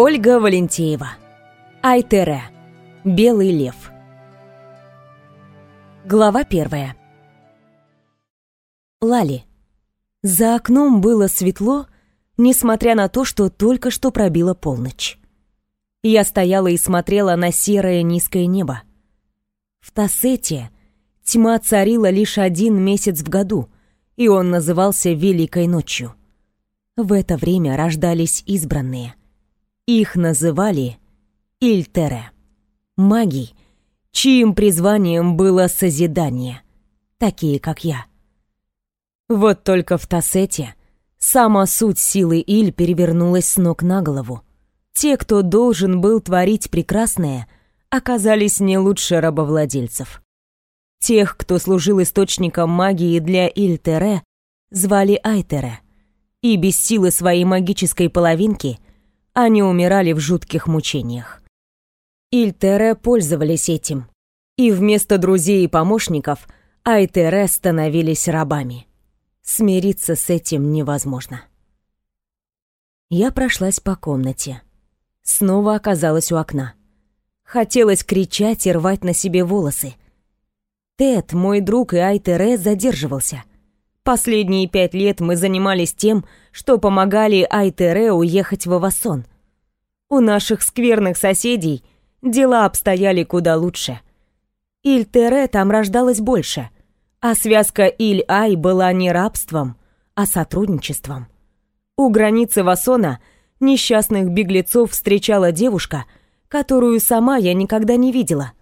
Ольга Валентеева. Айтере. Белый лев. Глава первая. Лали. За окном было светло, несмотря на то, что только что пробила полночь. Я стояла и смотрела на серое низкое небо. В Тассете тьма царила лишь один месяц в году, и он назывался Великой ночью. В это время рождались избранные. Их называли Ильтере. Маги, чьим призванием было созидание, такие как я. Вот только в Тассете сама суть силы Иль перевернулась с ног на голову. Те, кто должен был творить прекрасное, оказались не лучше рабовладельцев. Тех, кто служил источником магии для Ильтере, звали Айтере, и без силы своей магической половинки они умирали в жутких мучениях. Ильтере пользовались этим, и вместо друзей и помощников Айтере становились рабами. Смириться с этим невозможно. Я прошлась по комнате. Снова оказалась у окна. Хотелось кричать и рвать на себе волосы. Тед, мой друг и Айтере задерживался. Последние пять лет мы занимались тем, что помогали Айтере уехать в Авасон. У наших скверных соседей дела обстояли куда лучше. Иль-Тере там рождалось больше, а связка Иль-Ай была не рабством, а сотрудничеством. У границы Васона несчастных беглецов встречала девушка, которую сама я никогда не видела.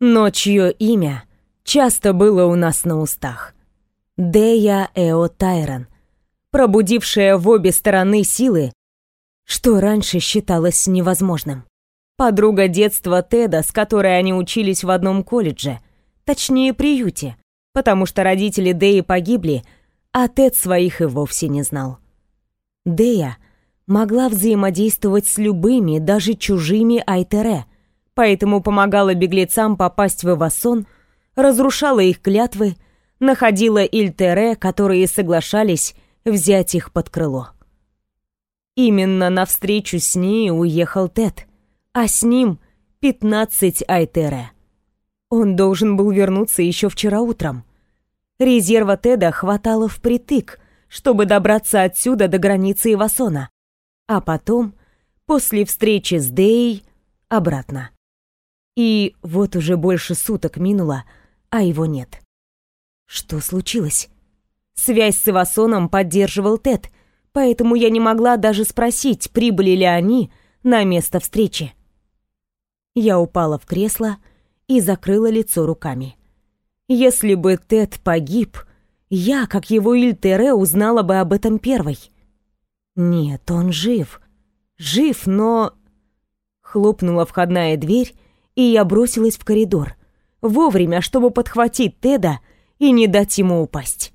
Но чье имя часто было у нас на устах. Дея Эо Тайрон, пробудившая в обе стороны силы, что раньше считалось невозможным. Подруга детства Теда, с которой они учились в одном колледже, точнее приюте, потому что родители Деи погибли, а Тед своих и вовсе не знал. Дея могла взаимодействовать с любыми, даже чужими Айтере, поэтому помогала беглецам попасть в Эвасон, разрушала их клятвы, находила Ильтере, которые соглашались взять их под крыло. Именно навстречу с ней уехал Тед, а с ним 15 Айтере. Он должен был вернуться еще вчера утром. Резерва Теда хватало впритык, чтобы добраться отсюда до границы Ивасона, а потом, после встречи с Дей, обратно. И вот уже больше суток минуло, а его нет. Что случилось? Связь с Ивасоном поддерживал Тед, поэтому я не могла даже спросить, прибыли ли они на место встречи. Я упала в кресло и закрыла лицо руками. Если бы Тед погиб, я, как его Ильтере, узнала бы об этом первой. Нет, он жив. Жив, но... Хлопнула входная дверь, и я бросилась в коридор. Вовремя, чтобы подхватить Теда и не дать ему упасть.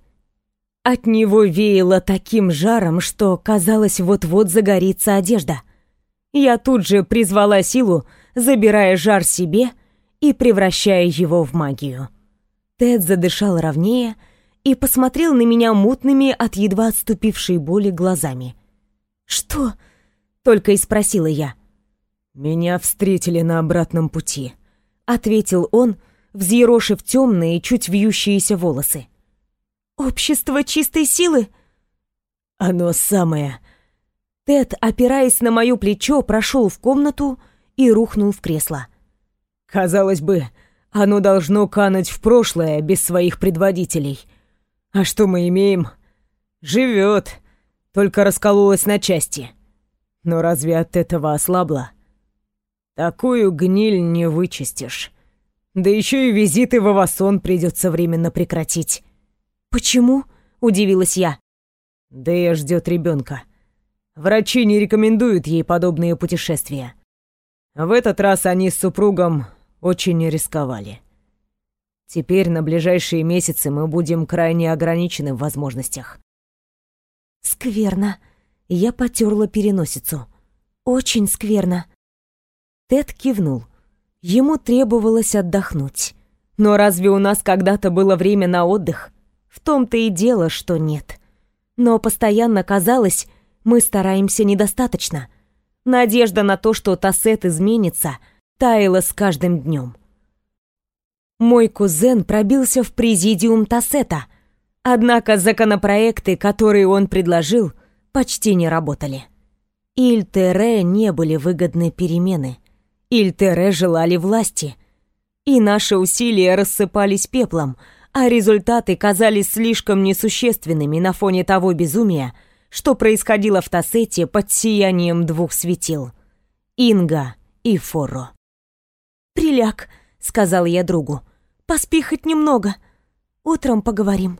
От него веяло таким жаром, что, казалось, вот-вот загорится одежда. Я тут же призвала силу, забирая жар себе и превращая его в магию. Тед задышал ровнее и посмотрел на меня мутными от едва отступившей боли глазами. «Что?» — только и спросила я. «Меня встретили на обратном пути», — ответил он, — взъерошив темные, чуть вьющиеся волосы. «Общество чистой силы?» «Оно самое». Тед, опираясь на мое плечо, прошел в комнату и рухнул в кресло. «Казалось бы, оно должно кануть в прошлое без своих предводителей. А что мы имеем? Живет, только раскололось на части. Но разве от этого ослабло? Такую гниль не вычистишь». Да еще и визиты в Авасон придется временно прекратить. Почему? Удивилась я. Дэя ждет ребенка. Врачи не рекомендуют ей подобные путешествия. В этот раз они с супругом очень рисковали. Теперь на ближайшие месяцы мы будем крайне ограничены в возможностях. Скверно. Я потерла переносицу. Очень скверно. Тед кивнул. Ему требовалось отдохнуть. Но разве у нас когда-то было время на отдых? В том-то и дело, что нет. Но постоянно казалось, мы стараемся недостаточно. Надежда на то, что Тассет изменится, таяла с каждым днем. Мой кузен пробился в президиум Тассета, однако законопроекты, которые он предложил, почти не работали. Ильтере не были выгодны перемены. Ильтере желали власти. И наши усилия рассыпались пеплом, а результаты казались слишком несущественными на фоне того безумия, что происходило в Тассете под сиянием двух светил — Инга и Форо. «Приляг», — сказал я другу, — «поспи хоть немного. Утром поговорим».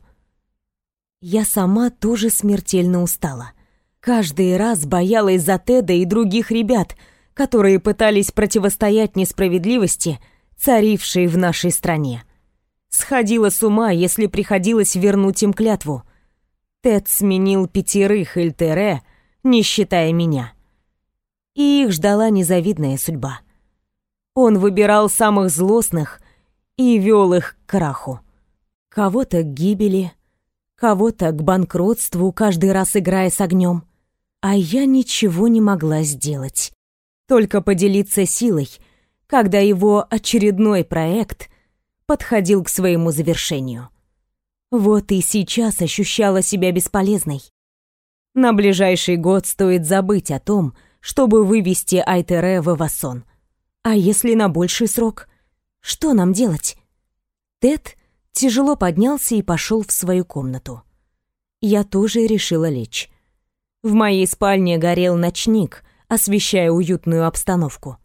Я сама тоже смертельно устала. Каждый раз боялась за Теда и других ребят, которые пытались противостоять несправедливости, царившей в нашей стране. Сходила с ума, если приходилось вернуть им клятву. Тед сменил пятерых Эльтере, не считая меня. И их ждала незавидная судьба. Он выбирал самых злостных и вел их к краху. Кого-то к гибели, кого-то к банкротству, каждый раз играя с огнем. А я ничего не могла сделать. Только поделиться силой, когда его очередной проект подходил к своему завершению. Вот и сейчас ощущала себя бесполезной. На ближайший год стоит забыть о том, чтобы вывести Айтере в Эвасон. А если на больший срок? Что нам делать? Тед тяжело поднялся и пошел в свою комнату. Я тоже решила лечь. В моей спальне горел ночник, освещая уютную обстановку.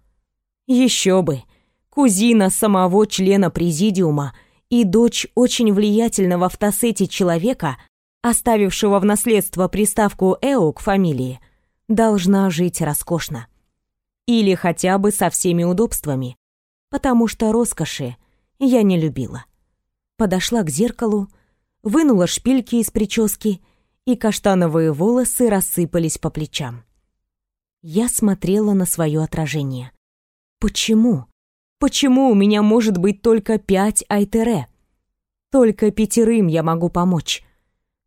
Еще бы! Кузина самого члена президиума и дочь очень влиятельного в Тассете человека, оставившего в наследство приставку «эо» к фамилии, должна жить роскошно. Или хотя бы со всеми удобствами, потому что роскоши я не любила. Подошла к зеркалу, вынула шпильки из прически — и каштановые волосы рассыпались по плечам. Я смотрела на свое отражение. Почему? Почему у меня может быть только пять айтере? Только пятерым я могу помочь.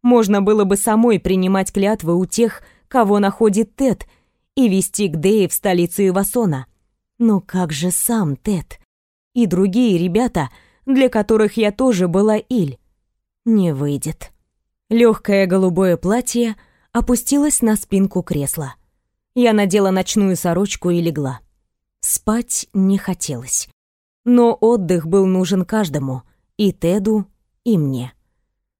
Можно было бы самой принимать клятвы у тех, кого находит Тед, и вести к Дее в столицу Ивасона. Но как же сам Тед? И другие ребята, для которых я тоже была Иль. Не выйдет. Легкое голубое платье опустилось на спинку кресла. Я надела ночную сорочку и легла. Спать не хотелось. Но отдых был нужен каждому, и Теду, и мне.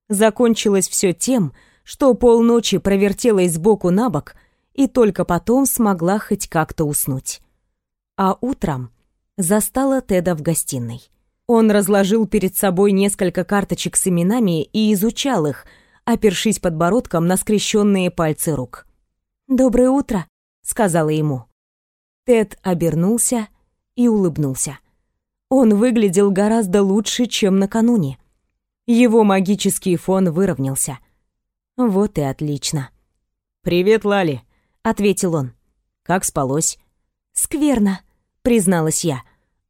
Закончилось все тем, что полночи провертелась сбоку на бок и только потом смогла хоть как-то уснуть. А утром застала Теда в гостиной. Он разложил перед собой несколько карточек с именами и изучал их — опершись подбородком на скрещенные пальцы рук. «Доброе утро», — сказала ему. Тед обернулся и улыбнулся. Он выглядел гораздо лучше, чем накануне. Его магический фон выровнялся. Вот и отлично. «Привет, Лали», — ответил он. «Как спалось?» «Скверно», — призналась я.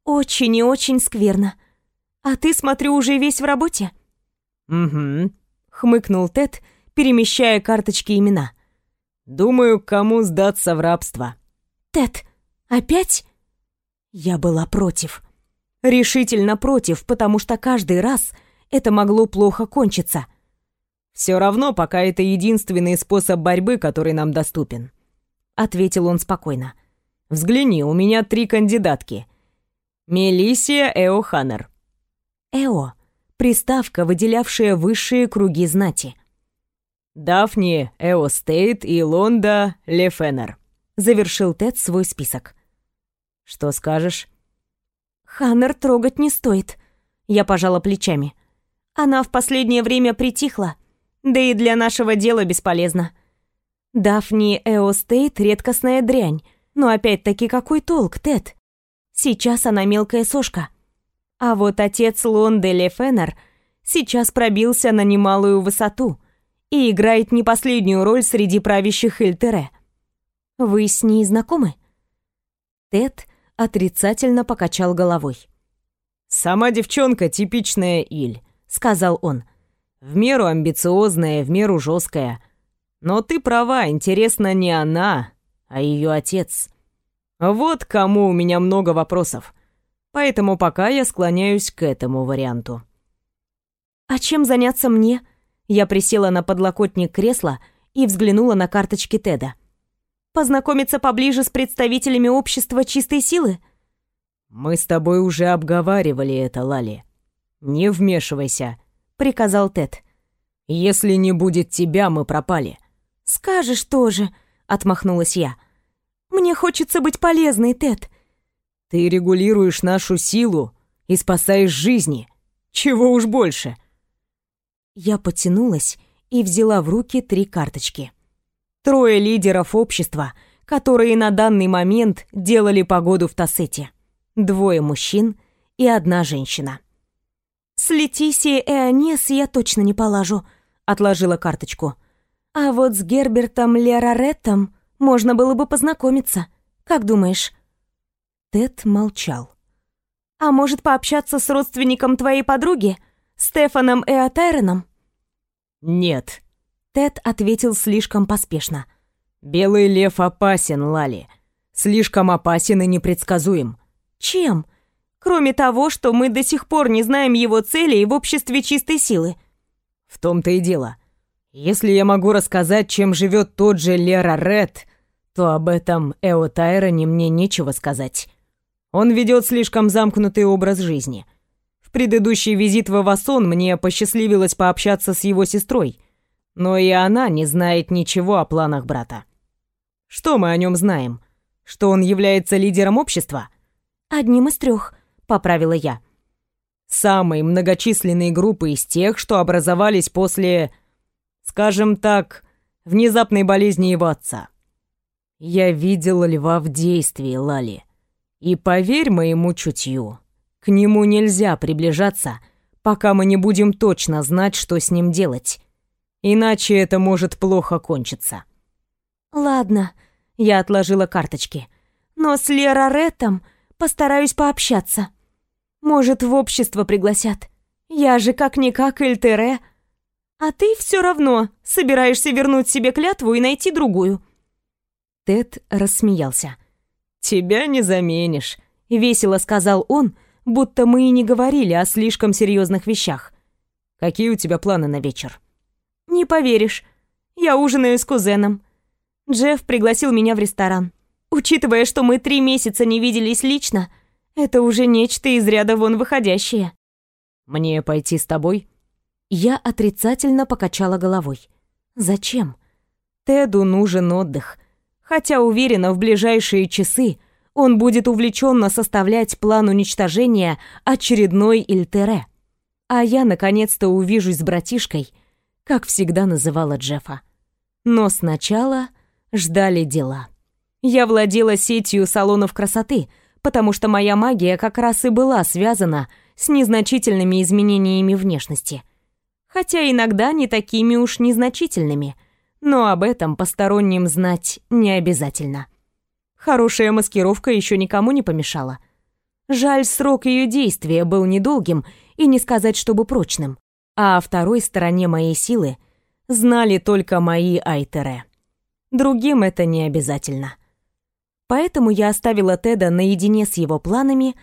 «Очень и очень скверно. А ты, смотрю, уже весь в работе?» «Угу», хмыкнул Тед, перемещая карточки имена. Думаю, кому сдаться в рабство. Тед, опять? Я была против. Решительно против, потому что каждый раз это могло плохо кончиться. Все равно, пока это единственный способ борьбы, который нам доступен, ответил он спокойно. Взгляни, у меня три кандидатки. Мелисия Эо Ханнер. Эо приставка, выделявшая высшие круги знати. «Дафни Эостейт и Лонда Лефенер», — завершил Тед свой список. «Что скажешь?» «Ханнер трогать не стоит», — я пожала плечами. «Она в последнее время притихла, да и для нашего дела бесполезна. Дафни Эостейт — редкостная дрянь, но опять-таки какой толк, Тед? Сейчас она мелкая сошка». А вот отец Лонде Лефенер сейчас пробился на немалую высоту и играет не последнюю роль среди правящих Эльтере. Вы с ней знакомы? Тед отрицательно покачал головой. «Сама девчонка типичная Иль», — сказал он. «В меру амбициозная, в меру жесткая. Но ты права, интересно не она, а ее отец. Вот кому у меня много вопросов. Поэтому пока я склоняюсь к этому варианту. А чем заняться мне? Я присела на подлокотник кресла и взглянула на карточки Теда. Познакомиться поближе с представителями общества чистой силы? Мы с тобой уже обговаривали это, Лали. Не вмешивайся, приказал Тед. Если не будет тебя, мы пропали. Скажешь тоже, отмахнулась я. Мне хочется быть полезной, Тед. Ты регулируешь нашу силу и спасаешь жизни. Чего уж больше. Я потянулась и взяла в руки три карточки. Трое лидеров общества, которые на данный момент делали погоду в Тассете. Двое мужчин и одна женщина. «С Летисией и Анес я точно не полажу», — отложила карточку. «А вот с Гербертом Лерареттом можно было бы познакомиться. Как думаешь?» Тед молчал. «А может, пообщаться с родственником твоей подруги, Стефаном Эотайроном?» «Нет», — Тед ответил слишком поспешно. «Белый лев опасен, Лали. Слишком опасен и непредсказуем». «Чем? Кроме того, что мы до сих пор не знаем его целей в обществе чистой силы». «В том-то и дело. Если я могу рассказать, чем живет тот же Лера Ред, то об этом Эо Тайроне мне нечего сказать. Он ведет слишком замкнутый образ жизни. В предыдущий визит в Авасон мне посчастливилось пообщаться с его сестрой, но и она не знает ничего о планах брата. Что мы о нем знаем? Что он является лидером общества? Одним из трех, поправила я. Самой многочисленной группы из тех, что образовались после, скажем так, внезапной болезни его отца. Я видел льва в действии, Лали. И поверь моему чутью, к нему нельзя приближаться, пока мы не будем точно знать, что с ним делать. Иначе это может плохо кончиться. Ладно, я отложила карточки. Но с Лерареттом постараюсь пообщаться. Может, в общество пригласят. Я же как-никак Эльтере. А ты все равно собираешься вернуть себе клятву и найти другую. Тед рассмеялся. «Тебя не заменишь», — весело сказал он, будто мы и не говорили о слишком серьезных вещах. «Какие у тебя планы на вечер?» «Не поверишь. Я ужинаю с кузеном. Джефф пригласил меня в ресторан. Учитывая, что мы три месяца не виделись лично, это уже нечто из ряда вон выходящее». «Мне пойти с тобой?» Я отрицательно покачала головой. «Зачем? Теду нужен отдых» хотя уверена, в ближайшие часы он будет увлеченно составлять план уничтожения очередной Ильтере. А я наконец-то увижусь с братишкой, как всегда называла Джеффа. Но сначала ждали дела. Я владела сетью салонов красоты, потому что моя магия как раз и была связана с незначительными изменениями внешности. Хотя иногда не такими уж незначительными – но об этом посторонним знать не обязательно. Хорошая маскировка еще никому не помешала. Жаль, срок ее действия был недолгим и не сказать, чтобы прочным, а о второй стороне моей силы знали только мои айтеры. Другим это не обязательно. Поэтому я оставила Теда наедине с его планами,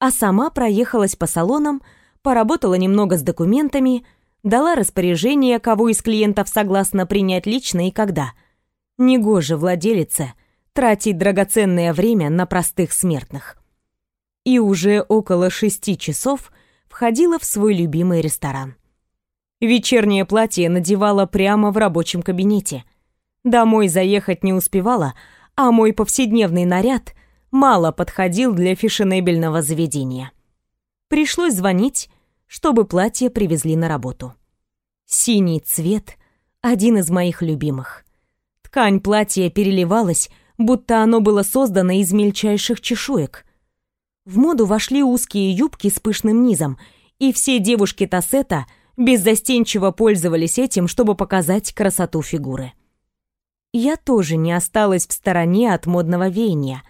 а сама проехалась по салонам, поработала немного с документами — дала распоряжение, кого из клиентов согласна принять лично и когда. Негоже владелице тратить драгоценное время на простых смертных. И уже около шести часов входила в свой любимый ресторан. Вечернее платье надевала прямо в рабочем кабинете. Домой заехать не успевала, а мой повседневный наряд мало подходил для фешенебельного заведения. Пришлось звонить, чтобы платье привезли на работу. Синий цвет — один из моих любимых. Ткань платья переливалась, будто оно было создано из мельчайших чешуек. В моду вошли узкие юбки с пышным низом, и все девушки Тассета беззастенчиво пользовались этим, чтобы показать красоту фигуры. Я тоже не осталась в стороне от модного веяния,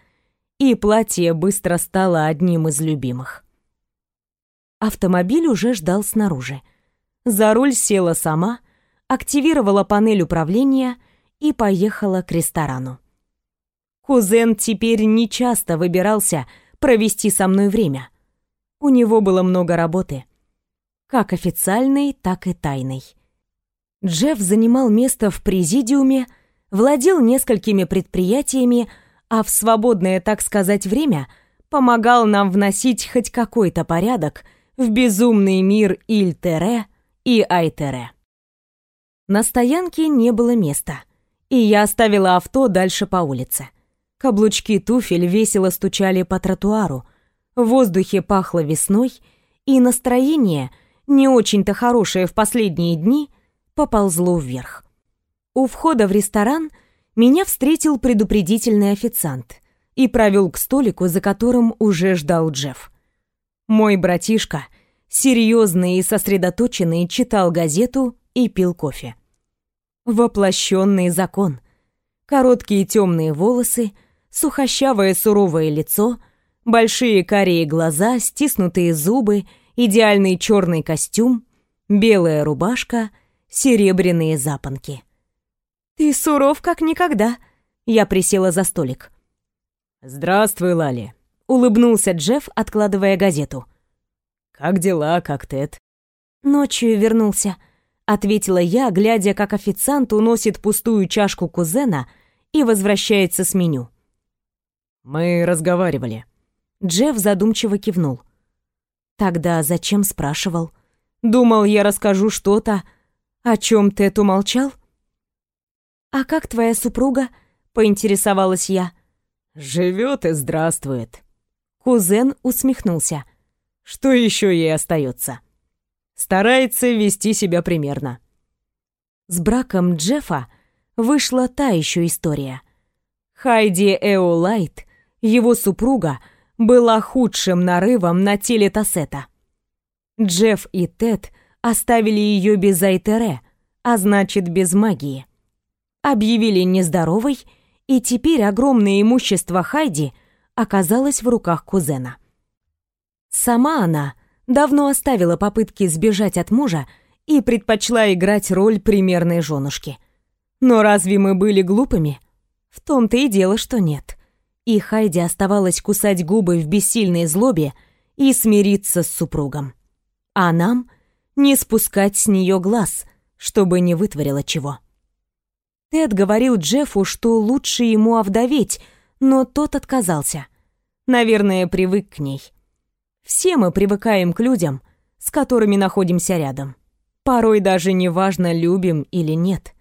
и платье быстро стало одним из любимых. Автомобиль уже ждал снаружи. За руль села сама, активировала панель управления и поехала к ресторану. Кузен теперь нечасто выбирался провести со мной время. У него было много работы. Как официальной, так и тайной. Джефф занимал место в президиуме, владел несколькими предприятиями, а в свободное, так сказать, время помогал нам вносить хоть какой-то порядок в безумный мир Иль-Тере и Ай-Тере. На стоянке не было места, и я оставила авто дальше по улице. Каблучки туфель весело стучали по тротуару, в воздухе пахло весной, и настроение, не очень-то хорошее в последние дни, поползло вверх. У входа в ресторан меня встретил предупредительный официант и провел к столику, за которым уже ждал Джефф. Мой братишка, серьезный и сосредоточенный, читал газету и пил кофе. Воплощенный закон. Короткие темные волосы, сухощавое суровое лицо, большие карие глаза, стиснутые зубы, идеальный черный костюм, белая рубашка, серебряные запонки. «Ты суров как никогда», — я присела за столик. «Здравствуй, Лали», — улыбнулся Джефф, откладывая газету. «Как дела, как Тед?» «Ночью вернулся», — ответила я, глядя, как официант уносит пустую чашку кузена и возвращается с меню. «Мы разговаривали». Джефф задумчиво кивнул. «Тогда зачем спрашивал? Думал, я расскажу что-то, о чем Тед умолчал?» «А как твоя супруга?» — поинтересовалась я. «Живет и здравствует». Кузен усмехнулся. «Что еще ей остается?» Старается вести себя примерно. С браком Джеффа вышла та еще история. Хайди Эолайт, его супруга, была худшим нарывом на теле Тассета. Джефф и Тед оставили ее без Айтере, а значит без магии. Объявили нездоровой, и теперь огромное имущество Хайди оказалось в руках кузена. Сама она давно оставила попытки сбежать от мужа и предпочла играть роль примерной женушки. Но разве мы были глупыми? В том-то и дело, что нет. И Хайди оставалась кусать губы в бессильной злобе и смириться с супругом. А нам не спускать с нее глаз, чтобы не вытворила чего. Тед говорил Джеффу, что лучше ему овдоветь, но тот отказался. Наверное, привык к ней. Все мы привыкаем к людям, с которыми находимся рядом. Порой даже не важно, любим или нет.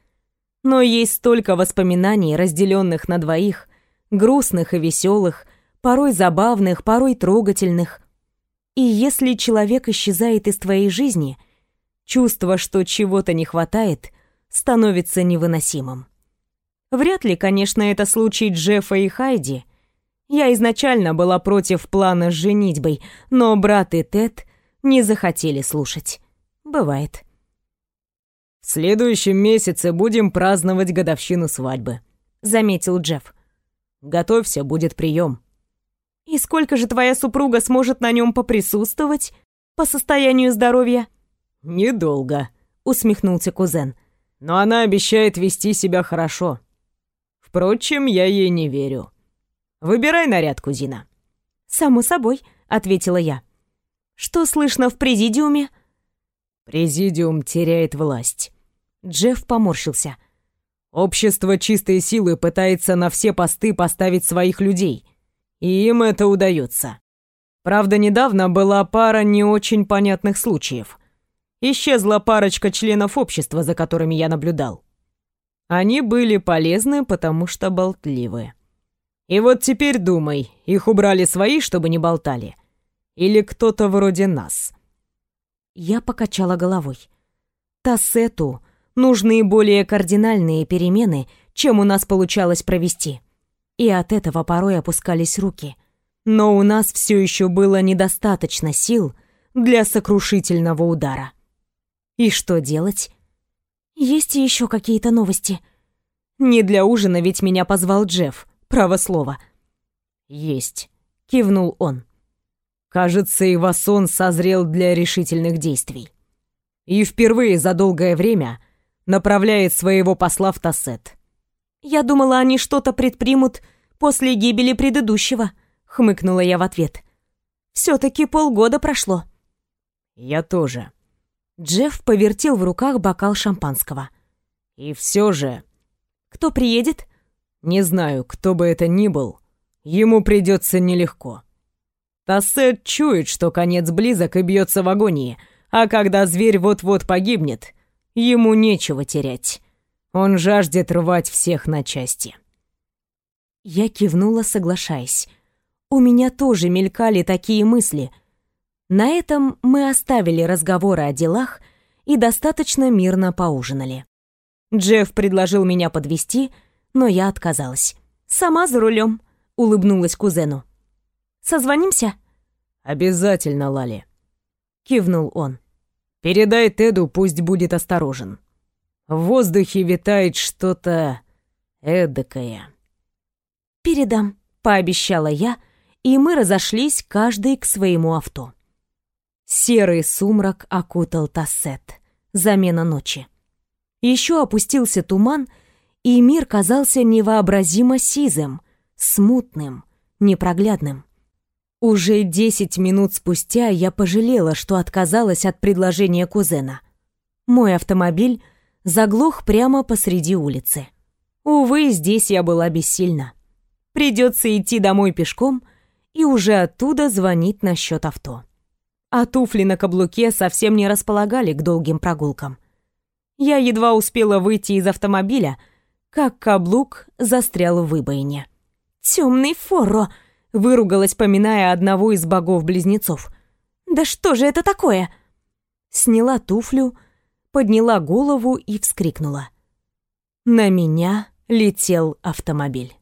Но есть столько воспоминаний, разделенных на двоих, грустных и веселых, порой забавных, порой трогательных. И если человек исчезает из твоей жизни, чувство, что чего-то не хватает, становится невыносимым. Вряд ли, конечно, это случай Джеффа и Хайди — я изначально была против плана с женитьбой, но брат и Тед не захотели слушать. Бывает. «В следующем месяце будем праздновать годовщину свадьбы», — заметил Джефф. «Готовься, будет прием». «И сколько же твоя супруга сможет на нем поприсутствовать по состоянию здоровья?» «Недолго», — усмехнулся кузен. «Но она обещает вести себя хорошо. Впрочем, я ей не верю. Выбирай наряд, кузина». «Само собой», — ответила я. «Что слышно в президиуме?» «Президиум теряет власть». Джефф поморщился. «Общество чистой силы пытается на все посты поставить своих людей, и им это удается. Правда, недавно была пара не очень понятных случаев. Исчезла парочка членов общества, за которыми я наблюдал. Они были полезны, потому что болтливые. И вот теперь думай, их убрали свои, чтобы не болтали? Или кто-то вроде нас?» Я покачала головой. Тассету нужны более кардинальные перемены, чем у нас получалось провести. И от этого порой опускались руки. Но у нас все еще было недостаточно сил для сокрушительного удара. И что делать? Есть еще какие-то новости? Не для ужина ведь меня позвал Джефф. Право слово. Есть, кивнул он. Кажется, Ивасон созрел для решительных действий. И впервые за долгое время направляет своего посла в Тассет. Я думала, они что-то предпримут после гибели предыдущего», — хмыкнула я в ответ. «Все-таки полгода прошло». «Я тоже». Джефф повертел в руках бокал шампанского. «И все же...» «Кто приедет?» «Не знаю, кто бы это ни был. Ему придется нелегко. Тассет чует, что конец близок и бьется в агонии, а когда зверь вот-вот погибнет, ему нечего терять. Он жаждет рвать всех на части». Я кивнула, соглашаясь. У меня тоже мелькали такие мысли. На этом мы оставили разговоры о делах и достаточно мирно поужинали. Джефф предложил меня подвести, но я отказалась. «Сама за рулем», — улыбнулась кузену. «Созвонимся?» «Обязательно, Лали», — кивнул он. «Передай Теду, пусть будет осторожен. В воздухе витает что-то эдакое». «Передам», — пообещала я, и мы разошлись, каждый к своему авто. Серый сумрак окутал Тассет. Замена ночи. Еще опустился туман, и мир казался невообразимо сизым, смутным, непроглядным. Уже десять минут спустя я пожалела, что отказалась от предложения кузена. Мой автомобиль заглох прямо посреди улицы. Увы, здесь я была бессильна. Придется идти домой пешком и уже оттуда звонить насчет авто. А туфли на каблуке совсем не располагали к долгим прогулкам. Я едва успела выйти из автомобиля, как каблук застрял в выбоине. «Темный форро!» — выругалась, поминая одного из богов-близнецов. «Да что же это такое?» Сняла туфлю, подняла голову и вскрикнула. На меня летел автомобиль.